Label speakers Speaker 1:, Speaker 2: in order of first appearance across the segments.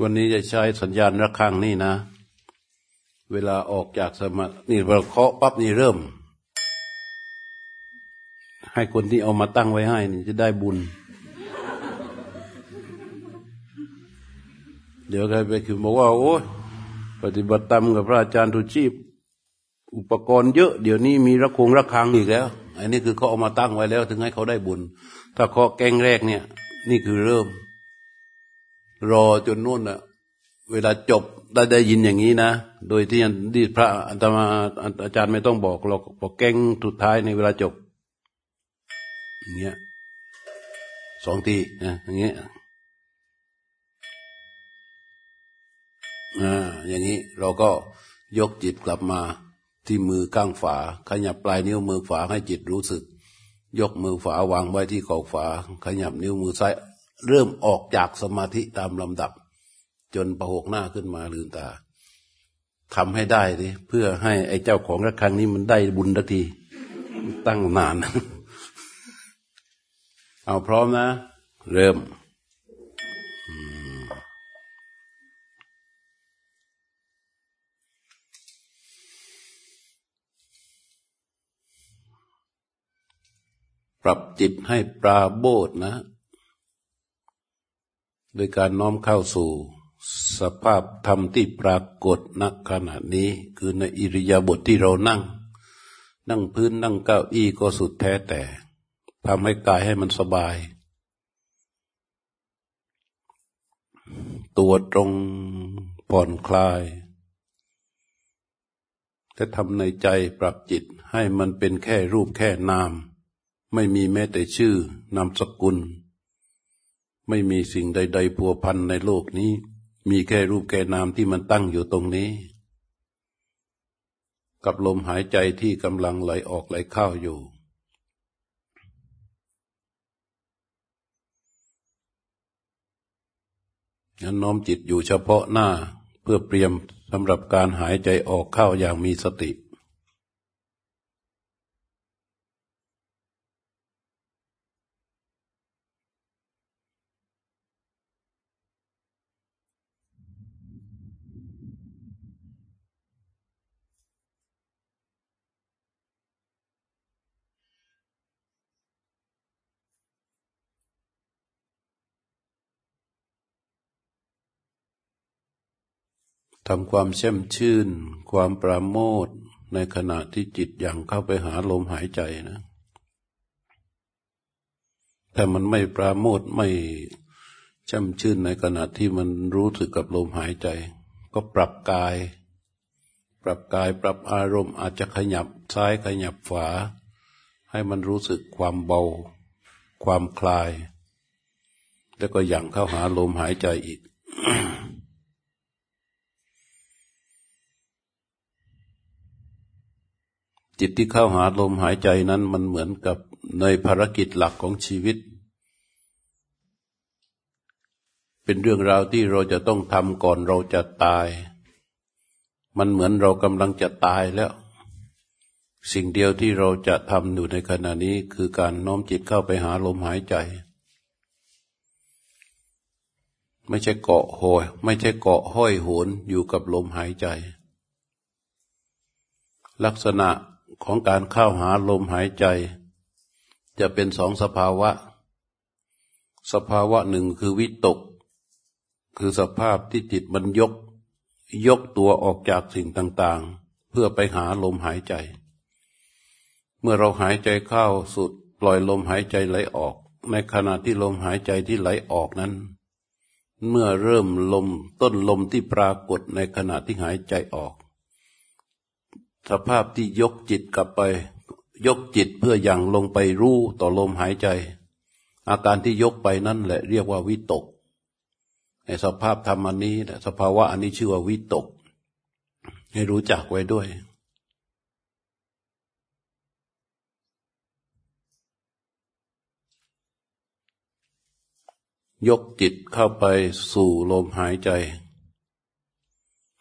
Speaker 1: วันนี้จะใช้สัญญาณระฆังนี่นะ เวลาออกจากสมานี่เราเคาะปั๊บนี่เริ่ม ให้คนที่เอามาตั้งไว้ให้นี่จะได้บุญ เดี๋ยวใครไปคือบอกว่า โอ้ยปฏิบัติตามกับพระอาจารย์ทุชีพ อุปกรณ์เยอะ เดี๋ยวนี้มีระคงระฆังอีกแล้ว อันนี้คือเขาเอามาตั้งไว้แล้ว ถึงให้เขาได้บุญ ถ้าเคาะแกงแรกเนี่ย นี่คือเริ่ม รอจนนู่นอะเวลาจบได้ได้ยินอย่างนี้นะ โดยที่ที่พระอาตมาอาจารย์ไม่ต้องบอกเราบอกแก้งสุดท้ายในเวลาจบ อย่างเงี้ยสองทีนะอย่างเงี้ยอ่าอย่างนี้เราก็ยกจิตกลับมาที่มือข้างฝา ขยับปลายนิ้วมือฝาให้จิตรู้สึก ยกมือฝาวางไว้ที่ขอบฝา ขยับนิ้วมือซ้าย เริ่มออกจากสมาธิตามลำดับ จนประหกหน้าขึ้นมาลืมตาทำให้ได้ดิเพื่อให้ไอ้เจ้าของระฆังนี้มันได้บุญทักทีตั้งนาน เอาพร้อมนะ เริ่มปรับจิตให้ปราโบทนะ โดยการน้อมเข้าสู่ สภาพธรรมที่ปรากฏณขณะนี้ คือในอิริยาบถทที่เรานั่ง นั่งพื้นนั่งเก้าอี้ก็สุดแท้แต่ทำให้กายให้มันสบาย ตัวตรงผ่อนคลายจะทำในใจปรับจิตให้มันเป็นแค่รูปแค่นาม ไม่มีแม้แต่ชื่อนามสกุล ไม่มีสิ่งใด ๆ พัวพันในโลกนี้ มีแค่รูปแค่นามที่มันตั้งอยู่ตรงนี้ กับลมหายใจที่กำลังไหลออกไหลเข้าอยู่ นั้นน้อมจิตอยู่เฉพาะหน้าเพื่อเตรียมสำหรับการหายใจออกเข้าอย่างมีสติ ทำความเช่มชื่น ความปราโมทในขณะที่จิตอย่างเข้าไปหาลมหายใจนะ แต่มันไม่ปราโมทไม่ช่ำชื่นในขณะที่มันรู้สึกกับลมหายใจ ก็ปรับกาย ปรับกายปรับอารมณ์อาจจะขยับซ้ายขยับขวา ให้มันรู้สึกความเบา ความคลาย แล้วก็อย่างเข้าหาลมหายใจอีก จิตที่เข้าหาลมหายใจนั้นมันเหมือนกับในภารกิจหลักของชีวิต เป็นเรื่องราวที่เราจะต้องทำก่อนเราจะตาย มันเหมือนเรากำลังจะตายแล้ว สิ่งเดียวที่เราจะทำอยู่ในขณะนี้คือการน้อมจิตเข้าไปหาลมหายใจ ไม่ใช่เกาะหอยไม่ใช่เกาะห้อยโหนอยู่กับลมหายใจลักษณะ ของการเข้าหาลมหายใจ จะเป็นสองสภาวะ สภาวะหนึ่งคือวิตก คือสภาพที่จิตมันยก ยกตัวออกจากสิ่งต่างๆ เพื่อไปหาลมหายใจ เมื่อเราหายใจเข้าสุดปล่อยลมหายใจไหลออก ในขณะที่ลมหายใจที่ไหลออกนั้น เมื่อเริ่มลมต้นลมที่ปรากฏในขณะที่หายใจออก สภาพที่ยกจิตกลับไป ยกจิตเพื่ออย่างลงไปรู้ต่อลมหายใจ อาการที่ยกไปนั่นแหละเรียกว่าวิตกในสภาพธรรมอันนี้สภาวะอันนี้ชื่อว่าวิตก ให้รู้จักไว้ด้วยยกจิตเข้าไปสู่ลมหายใจ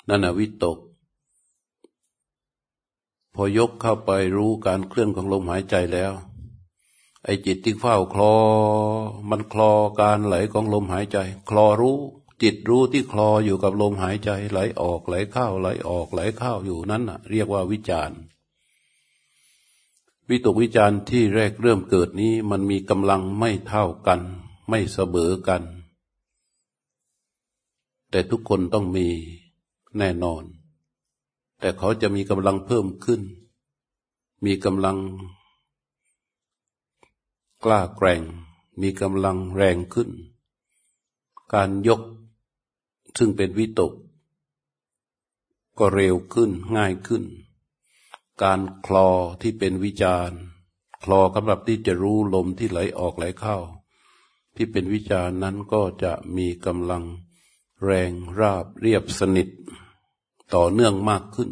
Speaker 1: นั่นแหะวิตก อยกเข้าไปรู้การเคลื่อนของลมหายใจแล้ว ไอ้จิตที่เฝ้าคลอ มันคลอการไหลของลมหายใจ คลอรู้ จิตรู้ที่คลออยู่กับลมหายใจ ไหลออกไหลเข้าไหลออกไหลเข้าอยู่นั้นน่ะ เรียกว่าวิจารณ์วิตกวิจารณ์ที่แรกเริ่มเกิดนี้มันมีกำลังไม่เท่ากัน ไม่เสมอกัน แต่ทุกคนต้องมีแน่นอน แต่เขาจะมีกำลังเพิ่มขึ้น มีกำลัง กล้าแกร่ง มีกำลังแรงขึ้น การยกซึ่งเป็นวิตก ก็เร็วขึ้นง่ายขึ้น การคลอที่เป็นวิจารคลอสำหรับที่จะรู้ลมที่ไหลออกไหลเข้า ที่เป็นวิจารนั้นก็จะมีกำลังแรงราบเรียบสนิท ต่อเนื่องมากขึ้น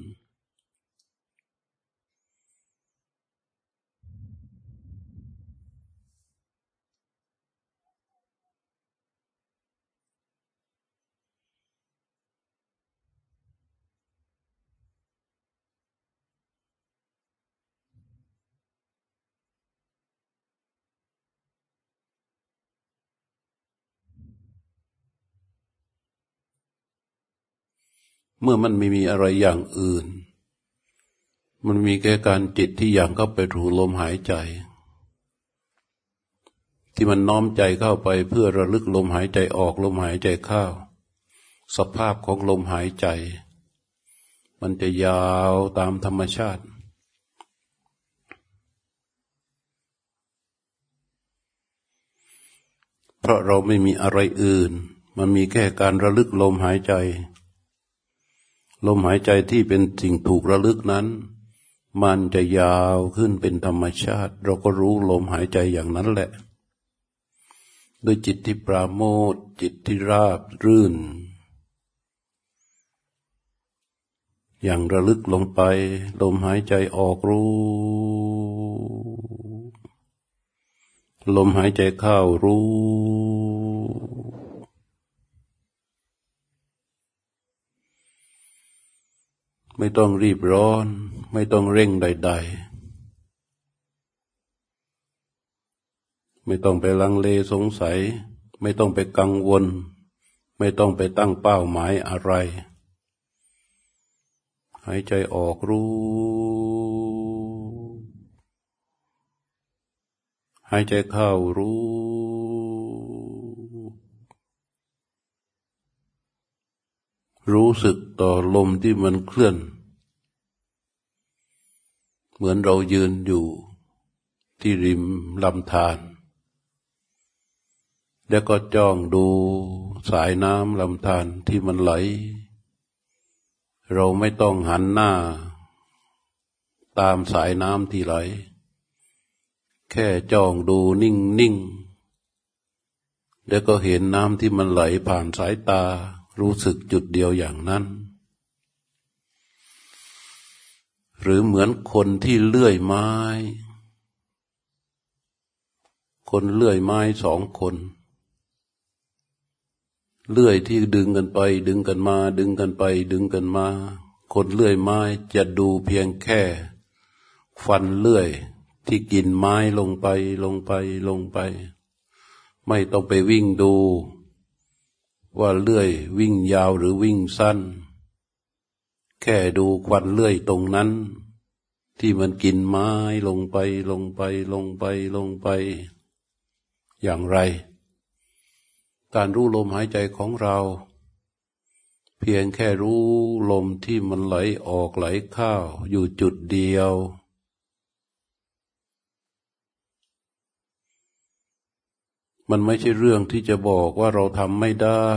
Speaker 1: เมื่อมันไม่มีอะไรอย่างอื่น มันมีแค่การจิตที่อย่างเข้าไปถูลมหายใจ ที่มันน้อมใจเข้าไปเพื่อระลึกลมหายใจออกลมหายใจเข้าสภาพของลมหายใจ มันจะยาวตามธรรมชาติเพราะเราไม่มีอะไรอื่น มันมีแค่การระลึกลมหายใจ ลมหายใจที่เป็นสิ่งถูกระลึกนั้น มันจะยาวขึ้นเป็นธรรมชาติ เราก็รู้ลมหายใจอย่างนั้นแหละด้วยจิตที่ปราโมทจิตที่ราบรื่น อย่างระลึกลงไป ลมหายใจออกรู้ ลมหายใจเข้ารู้ ไม่ต้องรีบร้อน ไม่ต้องเร่งใด ๆ ไม่ต้องไปลังเลสงสัย ไม่ต้องไปกังวล ไม่ต้องไปตั้งเป้าหมายอะไร หายใจออกรู้ หายใจเข้ารู้ รู้สึกต่อลมที่มันเคลื่อน เหมือนเรายืนอยู่ที่ริมลำธารแล้วก็จ้องดูสายน้ำลำธารที่มันไหล เราไม่ต้องหันหน้า ตามสายน้ำที่ไหล แค่จ้องดูนิ่งนิ่งแล้วก็เห็นน้ำที่มันไหลผ่านสายตา รู้สึกจุดเดียวอย่างนั้น หรือเหมือนคนที่เลื่อยไม้ คนเลื่อยไม้สองคน เลื่อยที่ดึงกันไป ดึงกันมา ดึงกันไป ดึงกันมา คนเลื่อยไม้จะดูเพียงแค่ฟันเลื่อยที่กินไม้ลงไปลงไปลงไป ไม่ต้องไปวิ่งดู ว่าเลื่อยวิ่งยาวหรือวิ่งสั้น แค่ดูควันเลื่อยตรงนั้น ที่มันกินไม้ลงไปลงไปลงไปลงไป อย่างไร การรู้ลมหายใจของเรา เพียงแค่รู้ลมที่มันไหลออกไหลเข้าอยู่จุดเดียว มันไม่ใช่เรื่องที่จะบอกว่าเราทำไม่ได้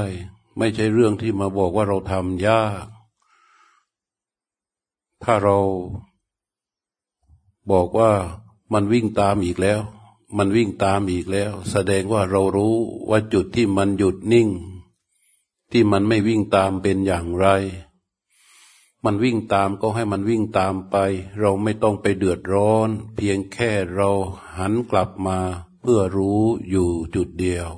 Speaker 1: ไม่ใช่เรื่องที่มาบอกว่าเราทำยาก ถ้าเราบอกว่ามันวิ่งตามอีกแล้ว มันวิ่งตามอีกแล้ว แสดงว่าเรารู้ว่าจุดที่มันหยุดนิ่ง ที่มันไม่วิ่งตามเป็นอย่างไร มันวิ่งตามก็ให้มันวิ่งตามไป เราไม่ต้องไปเดือดร้อน เพียงแค่เราหันกลับมา เพื่อรู้อยู่จุดเดียว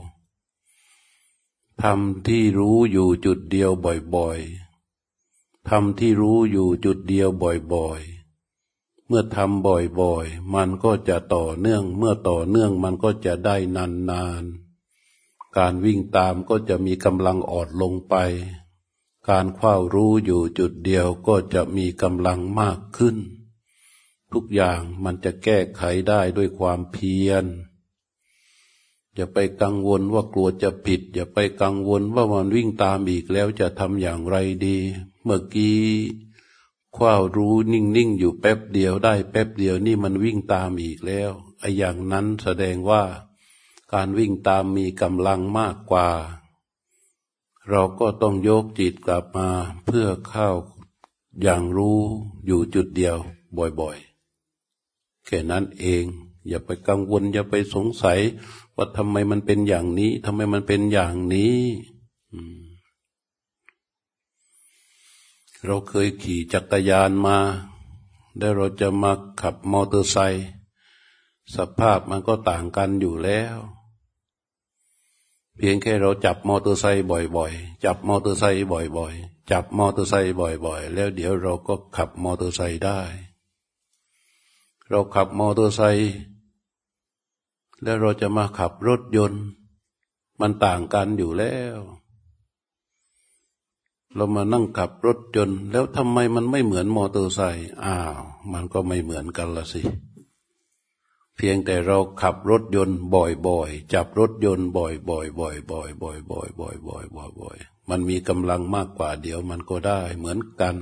Speaker 1: ทำที่รู้อยู่จุดเดียวบ่อยๆทำที่รู้อยู่จุดเดียวบ่อยๆ เมื่อทำบ่อยๆ มันก็จะต่อเนื่อง เมื่อต่อเนื่องมันก็จะได้นานๆ การวิ่งตามก็จะมีกำลังอ่อนลงไป การคว้ารู้อยู่จุดเดียวก็จะมีกำลังมากขึ้น ทุกอย่างมันจะแก้ไขได้ด้วยความเพียร อย่าไปกังวลว่ากลัวจะผิด อย่าไปกังวลว่ามันวิ่งตามอีกแล้วจะทำอย่างไรดี เมื่อกี้คว้ารู้นิ่งๆอยู่แป๊บเดียวได้แป๊บเดียวนี่มันวิ่งตามอีกแล้วไอ้อย่างนั้นแสดงว่าการวิ่งตามมีกำลังมากกว่า เราก็ต้องยกจิตกลับมาเพื่อเข้าอย่างรู้อยู่จุดเดียวบ่อยๆแค่นั้นเอง อย่าไปกังวลอย่าไปสงสัย ว่าทำไมมันเป็นอย่างนี้ทำไมมันเป็นอย่างนี้เราเคยขี่จักรยานมา ได้เราจะมาขับมอเตอร์ไซค์สภาพมันก็ต่างกันอยู่แล้ว เพียงแค่เราจับมอเตอร์ไซค์บ่อยๆ จับมอเตอร์ไซค์บ่อยๆ จับมอเตอร์ไซค์บ่อยๆ แล้วเดี๋ยวเราก็ขับมอเตอร์ไซค์ได้ เราขับมอเตอร์ไซค์ แล้วเราจะมาขับรถยนต์ มันต่างกันอยู่แล้ว เรามานั่งขับรถยนต์ แล้วทำไมมันไม่เหมือนมอเตอร์ไซค์อ้าว มันก็ไม่เหมือนกันละสิ เพียงแต่เราขับรถยนต์บ่อยๆ จับรถยนต์บ่อยๆบ่อยๆบ่อยๆบ่อยๆบ่อยๆบ่อยๆบ่อยๆมันมีกำลังมากกว่าเดี๋ยวมันก็ได้เหมือนกัน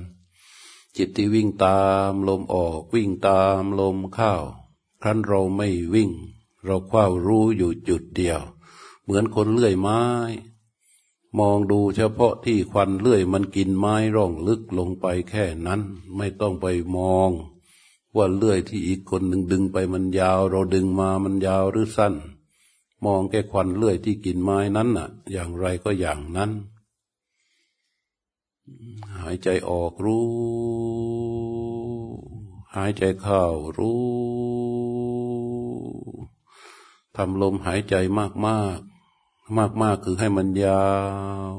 Speaker 1: จิตที่วิ่งตามลมออกวิ่งตามลมเข้าครั้นเราไม่วิ่ง เราคว้ารู้อยู่จุดเดียว เหมือนคนเลื่อยไม้ มองดูเฉพาะที่ควันเลื่อยมันกินไม้ร่องลึกลงไปแค่นั้น ไม่ต้องไปมอง ว่าเลื่อยที่อีกคนหนึ่งดึงไปมันยาว เราดึงมามันยาวหรือสั้น มองแค่ควันเลื่อยที่กินไม้นั้นน่ะ อย่างไรก็อย่างนั้น หายใจออกรู้ หายใจเข้ารู้ ทำลมหายใจมากมากมากมากคือให้มันยาว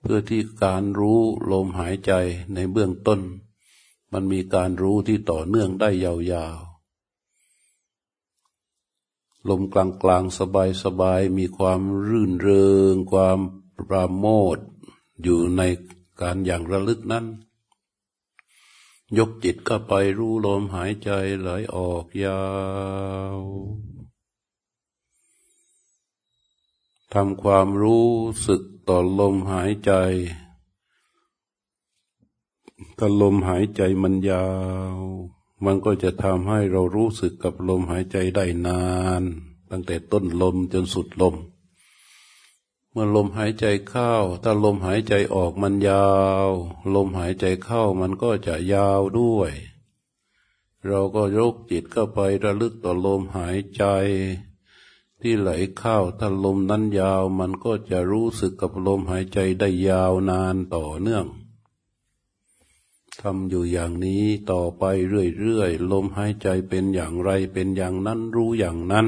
Speaker 1: เพื่อที่การรู้ลมหายใจในเบื้องต้น มันมีการรู้ที่ต่อเนื่องได้ยาวๆ ลมกลางกลางสบายสบายมีความรื่นเริง ความปราโมทอยู่ในการอย่างระลึกนั้น ยกจิตก็ไปรู้ลมหายใจไหลออกยาว ทำความรู้สึกต่อลมหายใจ ถ้าลมหายใจมันยาว มันก็จะทำให้เรารู้สึกกับลมหายใจได้นาน ตั้งแต่ต้นลมจนสุดลม เมื่อลมหายใจเข้า ถ้าลมหายใจออกมันยาว ลมหายใจเข้ามันก็จะยาวด้วย เราก็ยกจิตเข้าไประลึกต่อลมหายใจ ที่ไหลเข้าถ้าลมนั้นยาวมันก็จะรู้สึกกับลมหายใจได้ยาวนานต่อเนื่องทำอยู่อย่างนี้ต่อไปเรื่อยๆลมหายใจเป็นอย่างไรเป็นอย่างนั้นรู้อย่างนั้น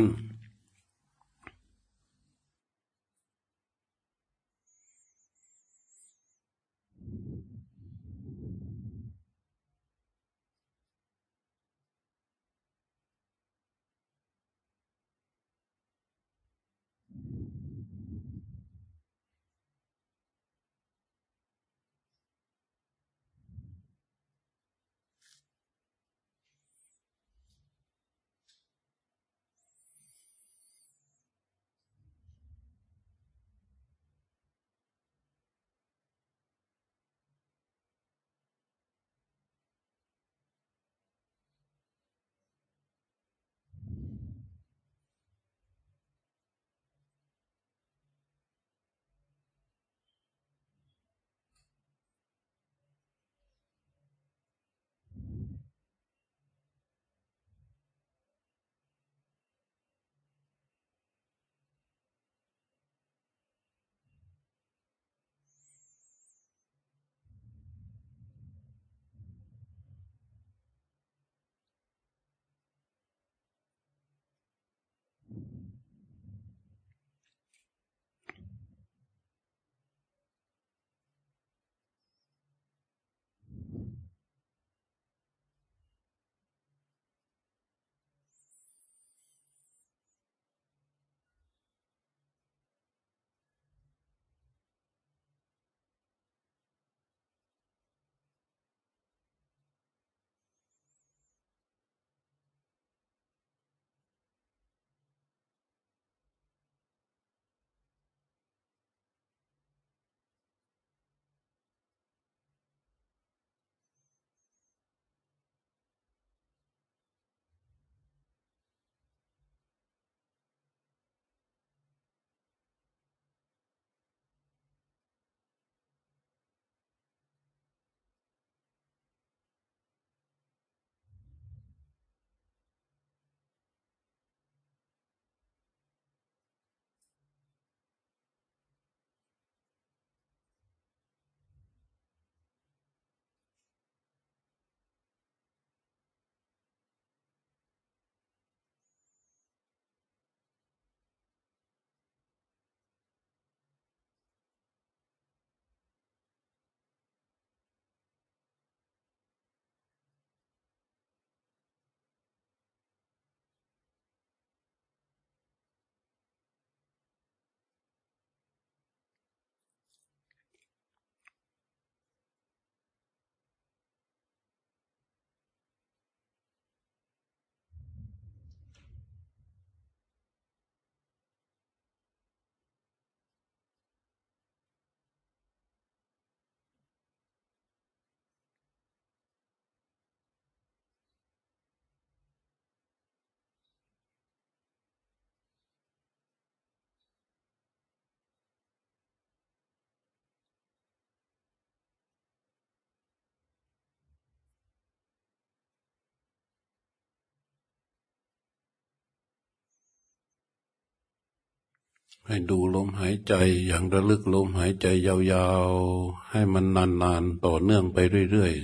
Speaker 1: ให้ดูลมหายใจอย่างระลึกลมหายใจยาวๆ ให้มันนานๆ ต่อเนื่องไปเรื่อย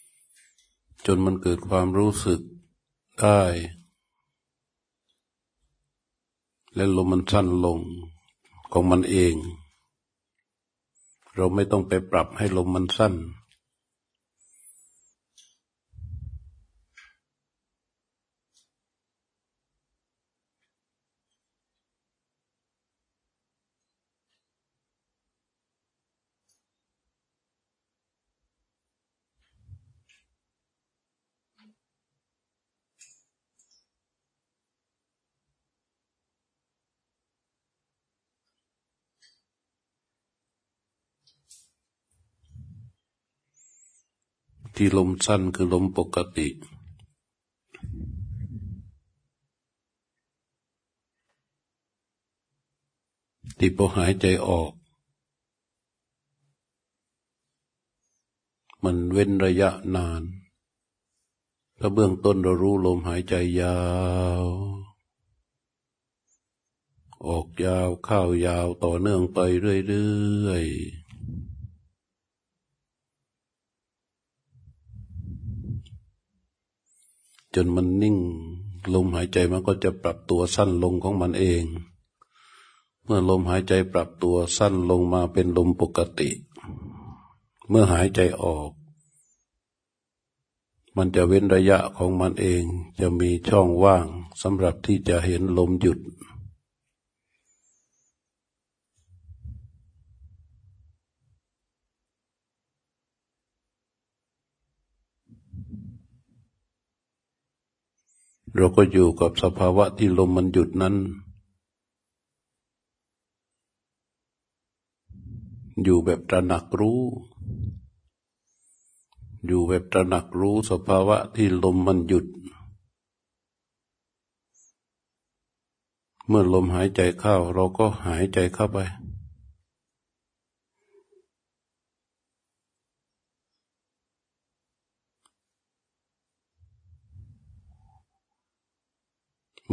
Speaker 1: ๆ จนมันเกิดความรู้สึกได้ และลมมันสั้นลงของมันเอง เราไม่ต้องไปปรับให้ลมมันสั้น ที่ลมสั้นคือลมปกติ ที่พอหายใจออก มันเว้นระยะนาน ถ้าเบื้องต้นเรารู้ลมหายใจยาว ออกยาวเข้ายาวต่อเนื่องไปเรื่อยๆ จนมันนิ่ง ลมหายใจมันก็จะปรับตัวสั้นลงของมันเอง เมื่อลมหายใจปรับตัวสั้นลงมาเป็นลมปกติ เมื่อหายใจออก มันจะเว้นระยะของมันเอง จะมีช่องว่างสำหรับที่จะเห็นลมหยุด เราก็อยู่กับสภาวะที่ลมมันหยุดนั้น อยู่แบบตระหนักรู้ อยู่แบบตระหนักรู้สภาวะที่ลมมันหยุด เมื่อลมหายใจเข้า เราก็หายใจเข้าไป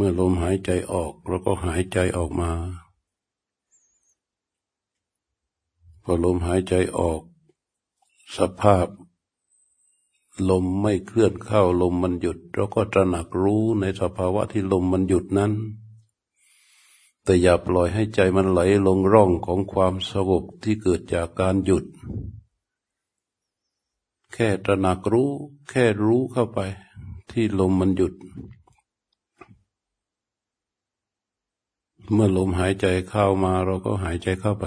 Speaker 1: เมื่อลมหายใจออกเราก็หายใจออกมา พอลมหายใจออก สภาพ ลมไม่เคลื่อนเข้าลมมันหยุด เราก็ตระหนักรู้ในสภาวะที่ลมมันหยุดนั้น แต่อย่าปล่อยให้ใจมันไหลลงร่องของความสงบที่เกิดจากการหยุด แค่ตระหนักรู้ แค่รู้เข้าไป ที่ลมมันหยุด เมื่อลมหายใจเข้ามาเราก็หายใจเข้าไป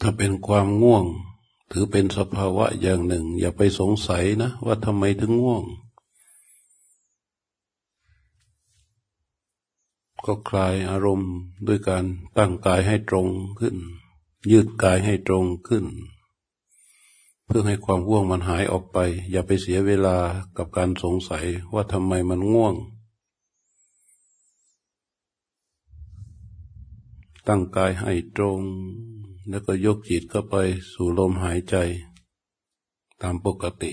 Speaker 1: ถ้าเป็นความง่วง ถือเป็นสภาวะอย่างหนึ่ง อย่าไปสงสัยนะ ว่าทำไมถึงง่วง ก็คลายอารมณ์ด้วยการตั้งกายให้ตรงขึ้น ยืดกายให้ตรงขึ้น เพื่อให้ความง่วงมันหายออกไป อย่าไปเสียเวลากับการสงสัยว่าทำไมมันง่วงตั้งกายให้ตรง แล้วก็ยกจิตเข้าไปสู่ลมหายใจ ตามปกติ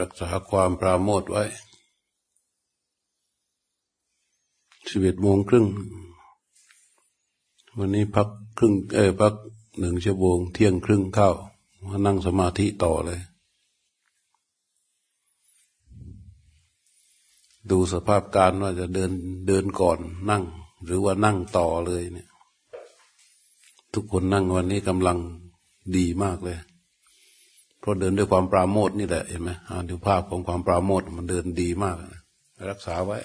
Speaker 1: รักษาความปราโมทไว้สิบเอ็ดโมงครึ่ง วันนี้พักครึ่ง เออพักหนึ่งชั่วโมงเที่ยงครึ่งเข้ามานั่งสมาธิต่อเลย ดูสภาพการว่าจะเดินเดินก่อนนั่ง หรือว่านั่งต่อเลยเนี่ย ทุกคนนั่งวันนี้กำลังดีมากเลย เพราะเดินด้วยความปราโมทนี่แหละเห็นไหมดูภาพของความปราโมทมันเดินดีมาก รักษาไว้